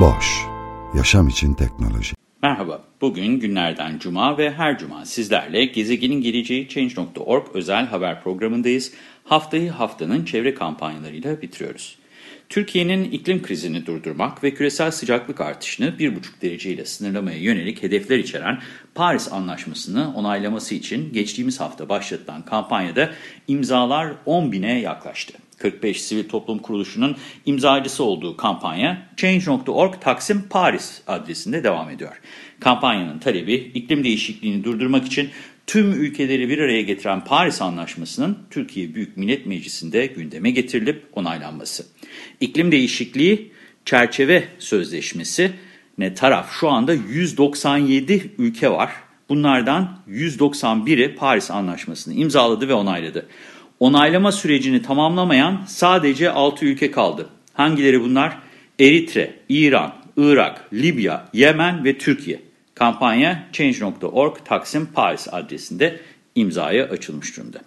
Boş, yaşam için teknoloji. Merhaba, bugün günlerden cuma ve her cuma sizlerle Gezegenin Geleceği Change.org özel haber programındayız. Haftayı haftanın çevre kampanyalarıyla bitiriyoruz. Türkiye'nin iklim krizini durdurmak ve küresel sıcaklık artışını 1,5 derece ile sınırlamaya yönelik hedefler içeren Paris Anlaşması'nı onaylaması için geçtiğimiz hafta başlatılan kampanyada imzalar 10 bine yaklaştı. 45 sivil toplum kuruluşunun imzacısı olduğu kampanya Change.org Taksim Paris adresinde devam ediyor. Kampanyanın talebi iklim değişikliğini durdurmak için tüm ülkeleri bir araya getiren Paris Anlaşması'nın Türkiye Büyük Millet Meclisi'nde gündeme getirilip onaylanması. İklim değişikliği çerçeve sözleşmesi ne taraf şu anda 197 ülke var. Bunlardan 191'i Paris Anlaşması'nı imzaladı ve onayladı. Onaylama sürecini tamamlamayan sadece 6 ülke kaldı. Hangileri bunlar? Eritre, İran, Irak, Libya, Yemen ve Türkiye. Kampanya Change.org Taksim Paris adresinde imzaya açılmış durumda.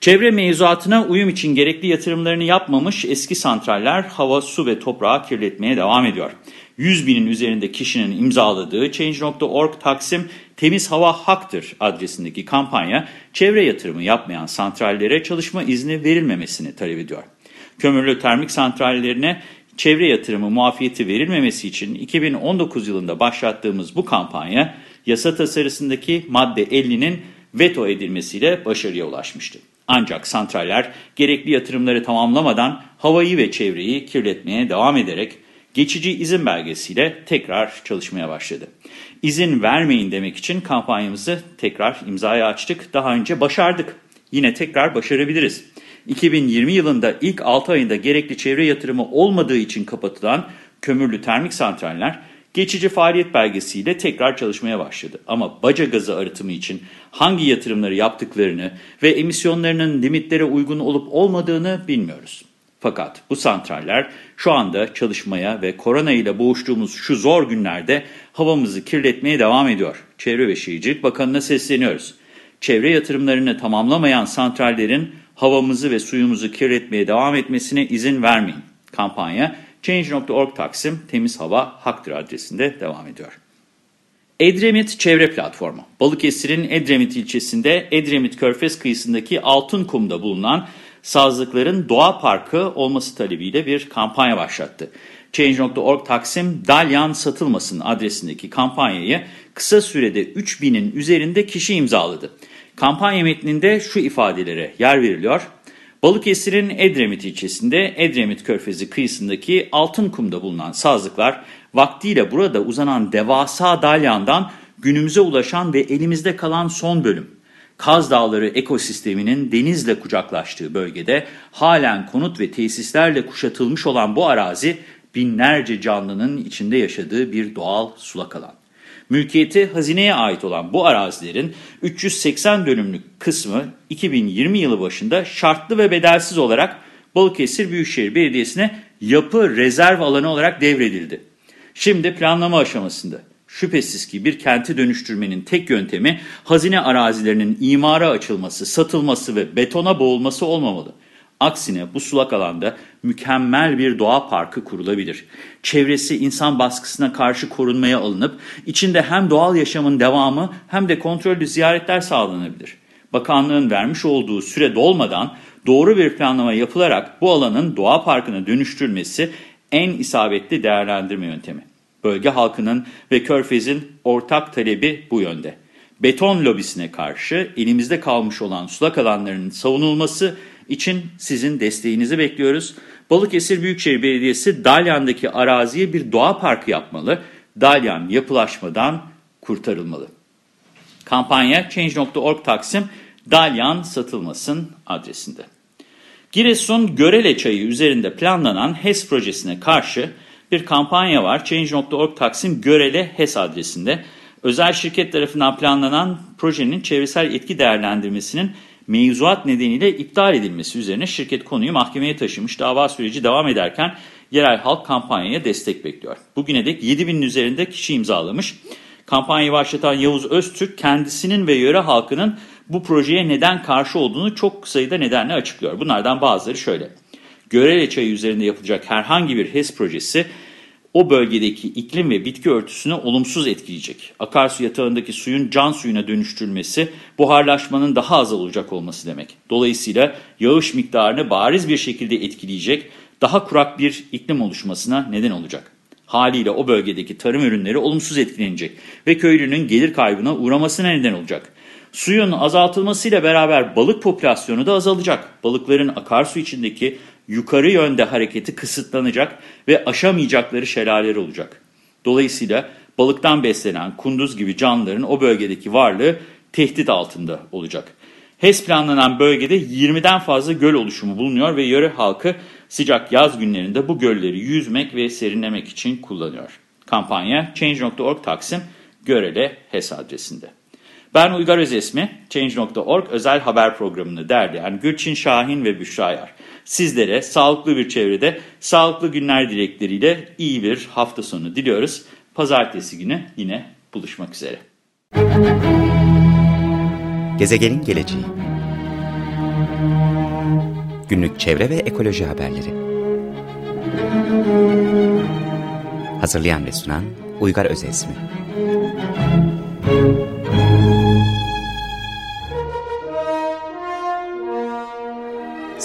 Çevre mevzuatına uyum için gerekli yatırımlarını yapmamış eski santraller hava, su ve toprağı kirletmeye devam ediyor. 100 binin üzerinde kişinin imzaladığı Change.org Taksim Temiz Hava Haktır adresindeki kampanya çevre yatırımı yapmayan santrallere çalışma izni verilmemesini talep ediyor. Kömürlü termik santrallerine çevre yatırımı muafiyeti verilmemesi için 2019 yılında başlattığımız bu kampanya yasa tasarısındaki madde 50'nin veto edilmesiyle başarıya ulaşmıştı. Ancak santraller gerekli yatırımları tamamlamadan havayı ve çevreyi kirletmeye devam ederek geçici izin belgesiyle tekrar çalışmaya başladı. İzin vermeyin demek için kampanyamızı tekrar imzaya açtık. Daha önce başardık. Yine tekrar başarabiliriz. 2020 yılında ilk 6 ayında gerekli çevre yatırımı olmadığı için kapatılan kömürlü termik santraller geçici faaliyet belgesiyle tekrar çalışmaya başladı. Ama baca gazı arıtımı için hangi yatırımları yaptıklarını ve emisyonlarının limitlere uygun olup olmadığını bilmiyoruz. Fakat bu santraller şu anda çalışmaya ve korona ile boğuştuğumuz şu zor günlerde havamızı kirletmeye devam ediyor. Çevre ve Şehircilik Bakanı'na sesleniyoruz. Çevre yatırımlarını tamamlamayan santrallerin havamızı ve suyumuzu kirletmeye devam etmesine izin vermeyin. Kampanya Change.org Taksim Temiz Hava Haktır adresinde devam ediyor. Edremit Çevre Platformu, Balıkesir'in Edremit ilçesinde Edremit Körfez kıyısındaki Altın Kum'da bulunan sazlıkların doğa parkı olması talebiyle bir kampanya başlattı. Change.org Taksim Dalyan Satılmasın adresindeki kampanyayı kısa sürede 3000'in üzerinde kişi imzaladı. Kampanya metninde şu ifadelere yer veriliyor. Balıkesir'in Edremit ilçesinde Edremit Körfezi kıyısındaki Altınkum'da bulunan sazlıklar vaktiyle burada uzanan devasa dalyandan günümüze ulaşan ve elimizde kalan son bölüm. Kaz Dağları ekosisteminin denizle kucaklaştığı bölgede halen konut ve tesislerle kuşatılmış olan bu arazi binlerce canlının içinde yaşadığı bir doğal sulak alan. Mülkiyeti hazineye ait olan bu arazilerin 380 dönümlük kısmı 2020 yılı başında şartlı ve bedelsiz olarak Balıkesir Büyükşehir Belediyesi'ne yapı rezerv alanı olarak devredildi. Şimdi planlama aşamasında. Şüphesiz ki bir kenti dönüştürmenin tek yöntemi hazine arazilerinin imara açılması, satılması ve betona boğulması olmamalı. Aksine bu sulak alanda mükemmel bir doğa parkı kurulabilir. Çevresi insan baskısına karşı korunmaya alınıp içinde hem doğal yaşamın devamı hem de kontrollü ziyaretler sağlanabilir. Bakanlığın vermiş olduğu süre dolmadan doğru bir planlama yapılarak bu alanın doğa parkına dönüştürülmesi en isabetli değerlendirme yöntemi. Bölge halkının ve Körfez'in ortak talebi bu yönde. Beton lobisine karşı elimizde kalmış olan sulak alanlarının savunulması için sizin desteğinizi bekliyoruz. Balıkesir Büyükşehir Belediyesi Dalyan'daki araziye bir doğa parkı yapmalı. Dalyan yapılaşmadan kurtarılmalı. Kampanya Change.org Taksim Dalyan satılmasın adresinde. Giresun Görele Çayı üzerinde planlanan HES projesine karşı bir kampanya var. Change.org Taksim Görele HES adresinde. Özel şirket tarafından planlanan projenin çevresel etki değerlendirmesinin mevzuat nedeniyle iptal edilmesi üzerine şirket konuyu mahkemeye taşımış. Dava süreci devam ederken yerel halk kampanyaya destek bekliyor. Bugüne dek 7000'in üzerinde kişi imzalamış. Kampanyayı başlatan Yavuz Öztürk kendisinin ve yöre halkının bu projeye neden karşı olduğunu çok sayıda nedenle açıklıyor. Bunlardan bazıları şöyle. Görele çayı üzerinde yapılacak herhangi bir HES projesi o bölgedeki iklim ve bitki örtüsünü olumsuz etkileyecek. Akarsu yatağındaki suyun can suyuna dönüştürülmesi buharlaşmanın daha az olacak olması demek. Dolayısıyla yağış miktarını bariz bir şekilde etkileyecek, daha kurak bir iklim oluşmasına neden olacak. Haliyle o bölgedeki tarım ürünleri olumsuz etkilenecek ve köylünün gelir kaybına uğramasına neden olacak. Suyun azaltılmasıyla beraber balık popülasyonu da azalacak. Balıkların akarsu içindeki yukarı yönde hareketi kısıtlanacak ve aşamayacakları şelaleler olacak. Dolayısıyla balıktan beslenen kunduz gibi canlıların o bölgedeki varlığı tehdit altında olacak. HES planlanan bölgede 20'den fazla göl oluşumu bulunuyor ve yöre halkı sıcak yaz günlerinde bu gölleri yüzmek ve serinlemek için kullanıyor. Kampanya Change.org Taksim Görele HES adresinde. Ben Uygar Özesmi, Change.org özel haber programını derleyen Gülçin Şahin ve Büşra Yar. Sizlere sağlıklı bir çevrede, sağlıklı günler dilekleriyle iyi bir hafta sonu diliyoruz. Pazartesi günü yine buluşmak üzere. Gezegenin geleceği Günlük çevre ve ekoloji haberleri Hazırlayan ve sunan Uygar Özesmi